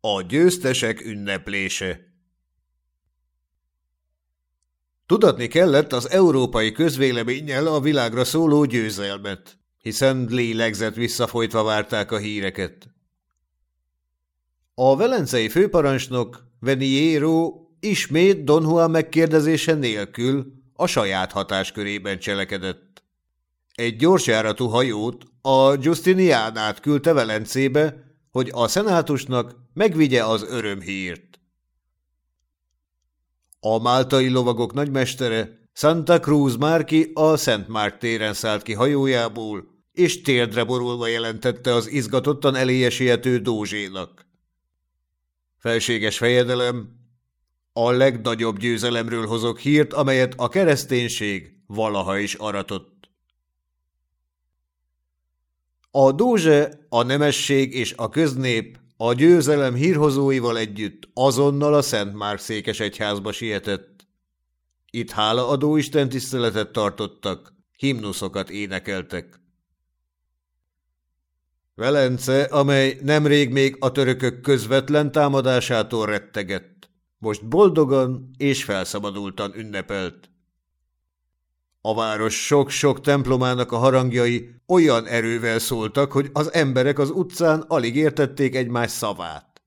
A győztesek ünneplése Tudatni kellett az európai közvéleménnyel a világra szóló győzelmet, hiszen lélegzett visszafolytva várták a híreket. A velencei főparancsnok Veniero ismét Don Juan megkérdezése nélkül a saját hatáskörében cselekedett. Egy gyorsjáratú hajót, a Justinianát küldte Velencébe, hogy a szenátusnak megvigye az örömhírt. A máltai lovagok nagymestere Santa Cruz Márki a Szent Márk téren szállt ki hajójából, és térdre borulva jelentette az izgatottan eléje siető Dózsénak. Felséges fejedelem, a legnagyobb győzelemről hozok hírt, amelyet a kereszténység valaha is aratott. A dózse, a nemesség és a köznép a győzelem hírhozóival együtt azonnal a Szent Márk székes egyházba sietett. Itt hálaadó Isten tiszteletet tartottak, himnuszokat énekeltek. Velence, amely nemrég még a törökök közvetlen támadásától rettegett, most boldogan és felszabadultan ünnepelt. A város sok-sok templomának a harangjai olyan erővel szóltak, hogy az emberek az utcán alig értették egymás szavát.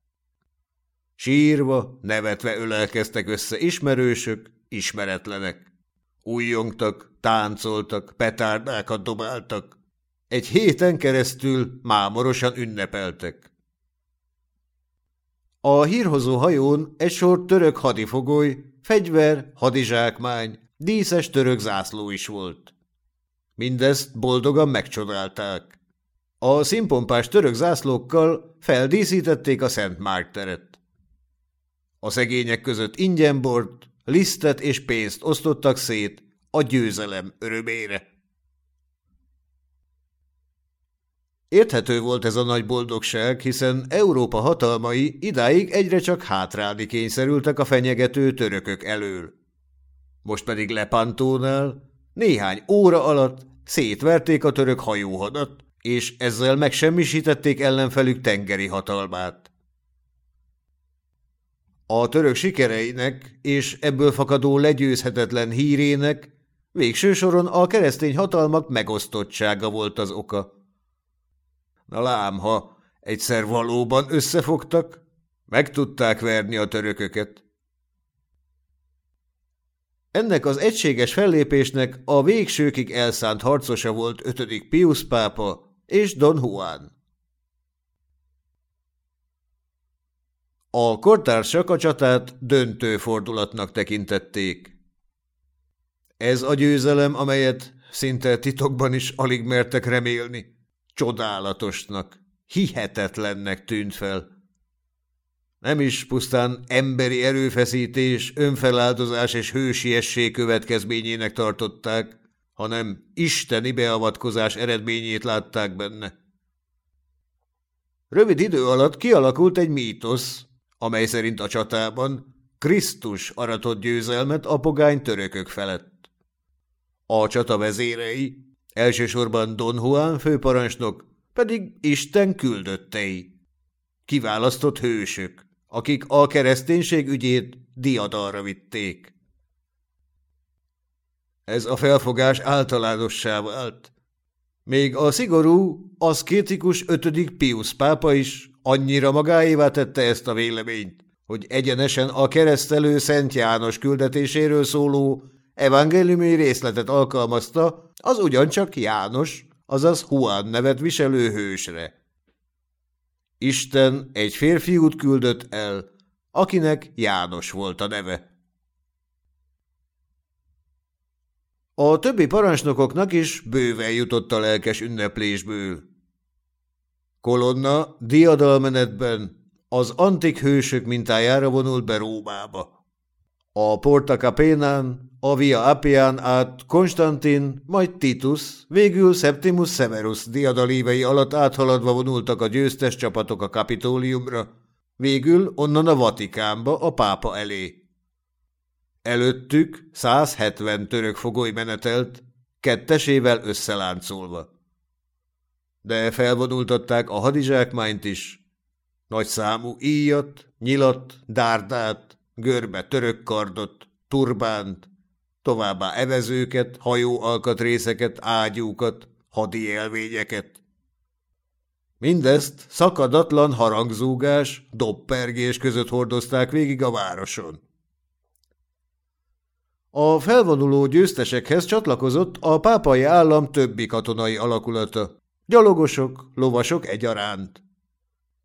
Sírva, nevetve ölelkeztek össze ismerősök, ismeretlenek. Újjongtak, táncoltak, petárdákat dobáltak. Egy héten keresztül mámorosan ünnepeltek. A hírhozó hajón egy sor török hadifogoly, fegyver, hadizsákmány, díszes török zászló is volt. Mindezt boldogan megcsodálták. A színpompás török zászlókkal feldíszítették a Szent Márk teret. A szegények között ingyenbort, lisztet és pénzt osztottak szét a győzelem örömére. Érthető volt ez a nagy boldogság, hiszen Európa hatalmai idáig egyre csak hátrálni kényszerültek a fenyegető törökök elől. Most pedig Lepantónál néhány óra alatt szétverték a török hajóhadat, és ezzel megsemmisítették ellenfelük tengeri hatalmát. A török sikereinek és ebből fakadó legyőzhetetlen hírének végső soron a keresztény hatalmak megosztottsága volt az oka. Na lám, ha egyszer valóban összefogtak, meg tudták verni a törököket. Ennek az egységes fellépésnek a végsőkig elszánt harcosa volt ötödik Pius pápa és Don Juan. A kortársak a csatát döntő fordulatnak tekintették. Ez a győzelem, amelyet szinte titokban is alig mertek remélni, csodálatosnak, hihetetlennek tűnt fel. Nem is pusztán emberi erőfeszítés, önfeláldozás és hősiesség következményének tartották, hanem isteni beavatkozás eredményét látták benne. Rövid idő alatt kialakult egy mítosz, amely szerint a csatában Krisztus aratott győzelmet a pogány törökök felett. A csata vezérei, elsősorban Don Juan főparancsnok, pedig Isten küldöttei. Kiválasztott hősök, akik a kereszténység ügyét diadalra vitték. Ez a felfogás általánossá vált. Még a szigorú, aszkétikus ötödik Pius pápa is annyira magáévá tette ezt a véleményt, hogy egyenesen a keresztelő Szent János küldetéséről szóló evangéliumi részletet alkalmazta az ugyancsak János, azaz Juan nevet viselő hősre. Isten egy férfiút küldött el, akinek János volt a neve. A többi parancsnokoknak is bőven jutott a lelkes ünneplésből. Kolonna diadalmenetben az antik hősök mintájára vonult be Rómába. A Porta Capénán, a Via Appián át Konstantin, majd Titus, végül Septimus Severus diadalívei alatt áthaladva vonultak a győztes csapatok a Kapitóliumra, végül onnan a Vatikánba a pápa elé. Előttük 170 török fogoly menetelt, kettesével összeláncolva. De felvonultatták a hadizsákmányt is, Nagy számú íjat, nyilat, dárdát, görbe törökkardot, turbánt, továbbá evezőket, hajóalkatrészeket, ágyúkat, hadi elvényeket. Mindezt szakadatlan harangzúgás, doppergés között hordozták végig a városon. A felvonuló győztesekhez csatlakozott a pápai állam többi katonai alakulata, gyalogosok, lovasok egyaránt.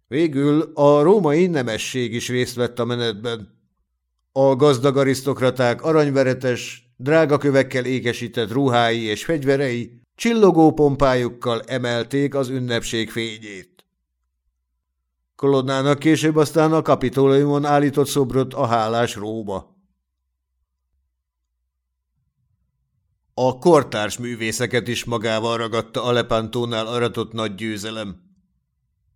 Végül a római nemesség is részt vett a menetben. A gazdag arisztokraták aranyveretes, drága kövekkel ékesített ruhái és fegyverei csillogó pompájukkal emelték az ünnepség fényét. Kolonnának később aztán a kapitóliumon állított szobrot a hálás Róma. A kortárs művészeket is magával ragadta Alepántónál aratott nagy győzelem.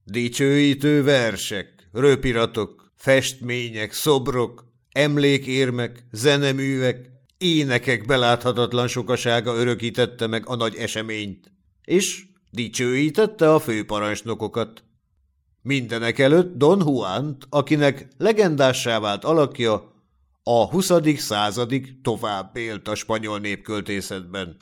Dicsőítő versek, röpiratok, festmények, szobrok, emlékérmek, zeneművek, énekek beláthatatlan sokasága örökítette meg a nagy eseményt, és dicsőítette a főparancsnokokat. Mindenek előtt Don Juant, akinek legendássá vált alakja, a 20. századig tovább élt a spanyol népköltészetben.